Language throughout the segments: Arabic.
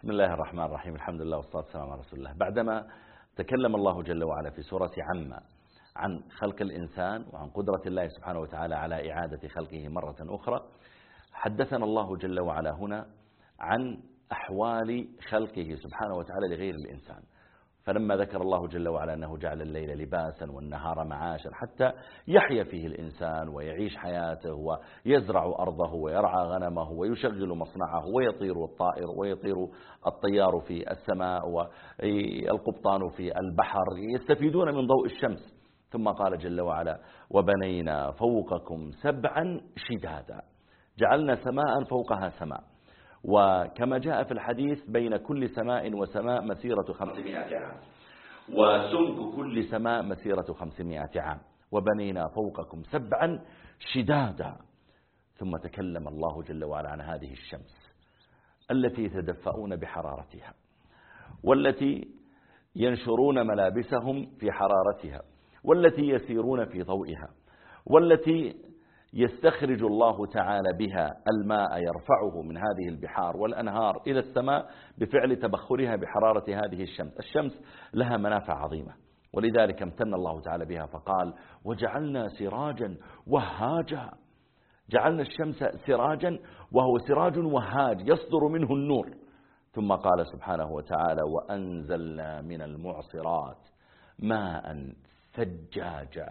بسم الله الرحمن الرحيم. الحمد لله والصلاة والسلام على رسول الله. بعدما تكلم الله جل وعلا في سورة عما عن خلق الإنسان وعن قدرة الله سبحانه وتعالى على إعادة خلقه مرة أخرى حدثنا الله جل وعلا هنا عن أحوال خلقه سبحانه وتعالى لغير الإنسان. فلما ذكر الله جل وعلا أنه جعل الليل لباسا والنهار معاشا حتى يحيا فيه الإنسان ويعيش حياته ويزرع أرضه ويرعى غنمه ويشغل مصنعه ويطير الطائر ويطير الطيار في السماء والقبطان في البحر يستفيدون من ضوء الشمس. ثم قال جل وعلا وبنينا فوقكم سبعا شدادا. جعلنا سماء فوقها سماء. وكما جاء في الحديث بين كل سماء وسماء مسيرة خمسمائة عام. وسمك كل سماء مسيرة خمسمائة عام. وبنينا فوقكم سبعا شدادا. ثم تكلم الله جل وعلا عن هذه الشمس التي يتدفؤون بحرارتها والتي ينشرون ملابسهم في حرارتها والتي يسيرون في ضوئها والتي يستخرج الله تعالى بها الماء يرفعه من هذه البحار والأنهار إلى السماء بفعل تبخرها بحرارة هذه الشمس. الشمس لها منافع عظيمة ولذلك امتن الله تعالى بها فقال وجعلنا سراجا وهاجا. جعلنا الشمس سراجا وهو سراج وهاج يصدر منه النور. ثم قال سبحانه وتعالى وأنزلنا من المعصرات ماء ثجاجا.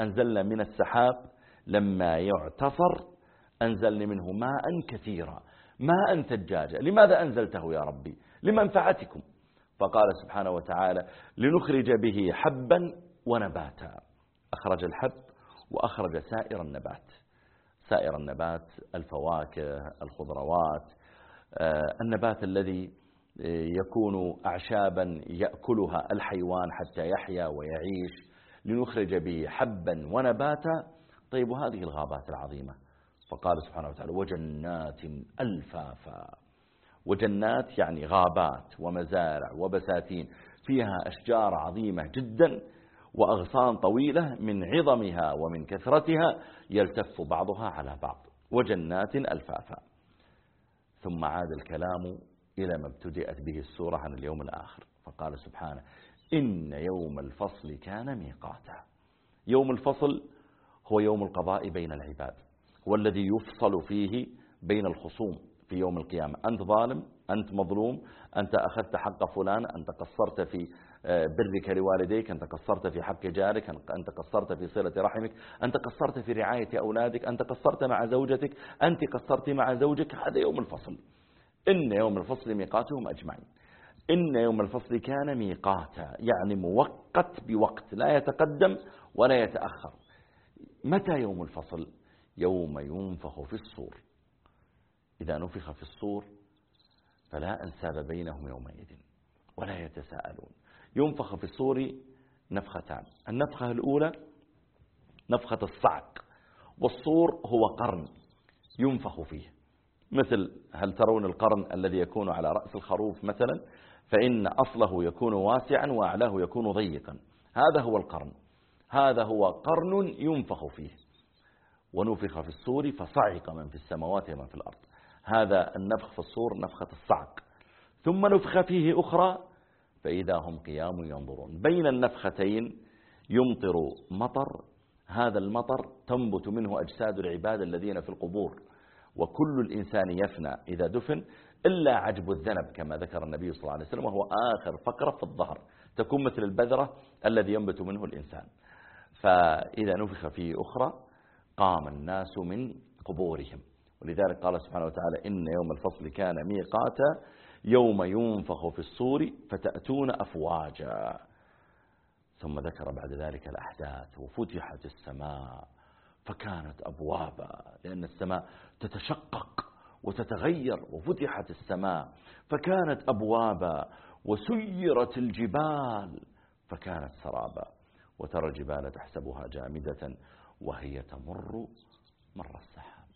أنزلنا من السحاب لما يعتصر أنزلني منه ماء كثيرا ماء ثجاجا. لماذا أنزلته يا ربي؟ لمنفعتكم. فقال سبحانه وتعالى لنخرج به حبا ونباتا. أخرج الحب وأخرج سائر النبات. سائر النبات الفواكه الخضروات آه، النبات الذي يكون أعشابا يأكلها الحيوان حتى يحيا ويعيش. لنخرج به حبا ونباتا طيب وهذه الغابات العظيمة. فقال سبحانه وتعالى وجنات ألفافا. وجنات يعني غابات ومزارع وبساتين. فيها أشجار عظيمة جدا وأغصان طويلة من عظمها ومن كثرتها يلتف بعضها على بعض. وجنات ألفافا. ثم عاد الكلام إلى ما ابتدأت به السورة عن اليوم الآخر. فقال سبحانه إن يوم الفصل كان ميقاتا. يوم الفصل هو يوم القضاء بين العباد هو الذي يفصل فيه بين الخصوم في يوم القيامة. أنت ظالم أنت مظلوم أنت أخذت حق فلان أنت قصرت في آه، برك لوالديك أنت قصرت في حق جارك أنت قصرت في صلة رحمك أنت قصرت في رعاية أولادك أنت قصرت مع زوجتك أنت قصرت مع زوجك. هذا يوم الفصل. إن يوم الفصل ميقاتهم أجمعين. إن يوم الفصل كان ميقاتا يعني موقت بوقت لا يتقدم ولا يتأخر. متى يوم الفصل؟ يوم ينفخ في الصور. إذا نفخ في الصور فلا أنساب بينهم يومئذ ولا يتساءلون. ينفخ في الصور نفختان. النفخة الأولى نفخة الصعق والصور هو قرن ينفخ فيه. مثل هل ترون القرن الذي يكون على رأس الخروف مثلا؟ فإن أصله يكون واسعا وأعلاه يكون ضيقا. هذا هو القرن. هذا هو قرن ينفخ فيه. ونفخ في الصور فصعق من في السماوات ومن في الأرض. هذا النفخ في الصور نفخة الصعق. ثم نفخ فيه أخرى فإذا هم قيام ينظرون. بين النفختين يمطر مطر. هذا المطر تنبت منه أجساد العباد الذين في القبور. وكل الإنسان يفنى إذا دفن إلا عجب الذنب كما ذكر النبي صلى الله عليه وسلم وهو آخر فقرة في الظهر. تكون مثل البذرة الذي ينبت منه الإنسان. فإذا نفخ فيه أخرى قام الناس من قبورهم. ولذلك قال سبحانه وتعالى إن يوم الفصل كان ميقاتا يوم ينفخ في الصور فتأتون أفواجا. ثم ذكر بعد ذلك الأحداث وفتحت السماء فكانت أبوابا لأن السماء تتشقق وتتغير وفتحت السماء فكانت أبوابا وسيرت الجبال فكانت سرابا. وترى الجبال تحسبها جامدة وهي تمر مر السحاب.